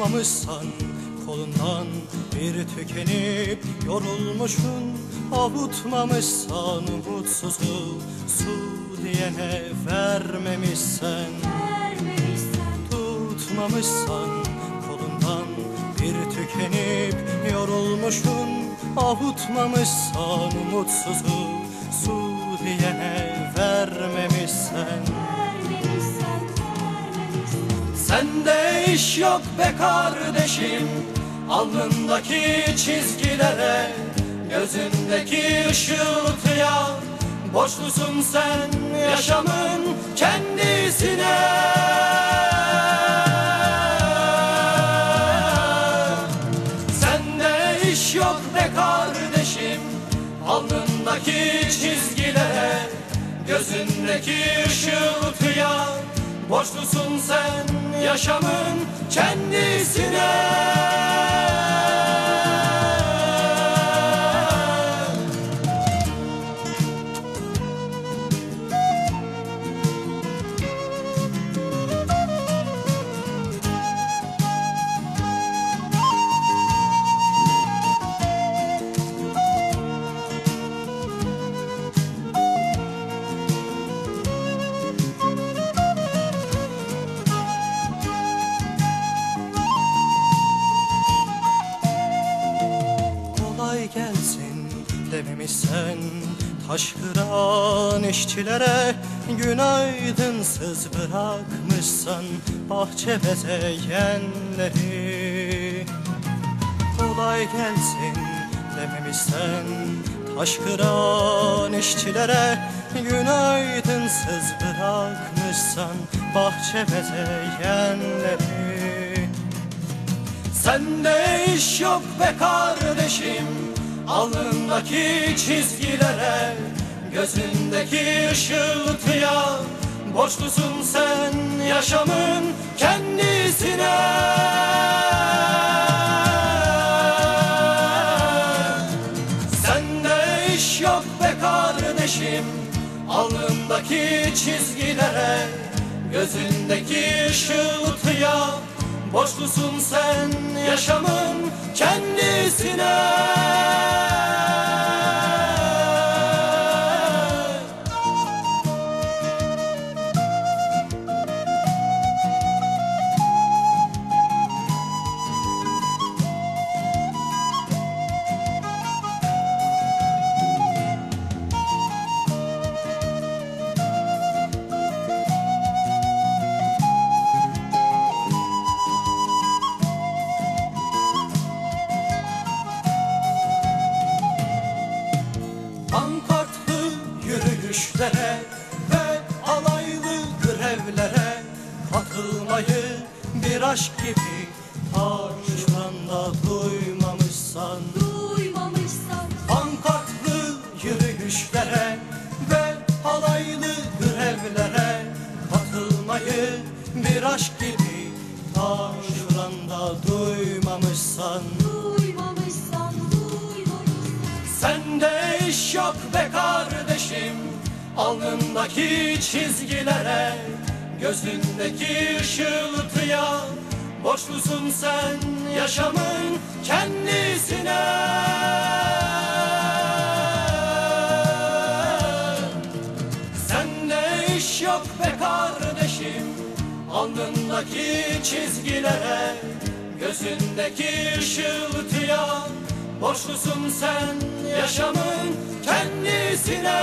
Tutmamışsan kolundan bir tükenip yorulmuşsun. Avutmamışsan umutsuzu su diyene vermemişsen. Tutmamışsan kolundan bir tükenip yorulmuşsun. Avutmamışsan umutsuzu su diyene vermemişsen Sende iş yok be kardeşim Alnındaki çizgilere Gözündeki ışıltıya. Borçlusun sen yaşamın kendisine. Sende iş yok be kardeşim Alnındaki çizgilere Gözündeki ışıltıya Borçlusun sen yaşamın kendisine dememişsen Taş kıran işçilere günaydınsız bırakmışsan Bahçe bezeyenleri Kolay gelsin dememişsen Taş kıran işçilere günaydınsız bırakmışsan Bahçe bezeyenleri. Sende iş yok be kardeşim Alnındaki çizgilere Gözündeki ışıltıya Borçlusun sen yaşamın kendisine. Sende iş yok be kardeşim Alnındaki çizgilere Gözündeki ışıltıya Borçlusun sen yaşamın kendisine yürüyüşlere ve alaylı grevlere katılmayı bir aşk gibi taşranda duymamışsan. Duymamışsan. Pankartlı yürüyüşlere ve alaylı grevlere katılmayı bir aşk gibi taşranda duymamışsan. Duymamışsan Duymamışsan. Sende iş yok be kardeşim Alnındaki çizgilere Gözündeki ışıltıya. Borçlusun sen yaşamın kendisine. Sende iş yok be kardeşim Alnındaki çizgilere. Gözündeki ışıltıya Borçlusun sen yaşamın kendisine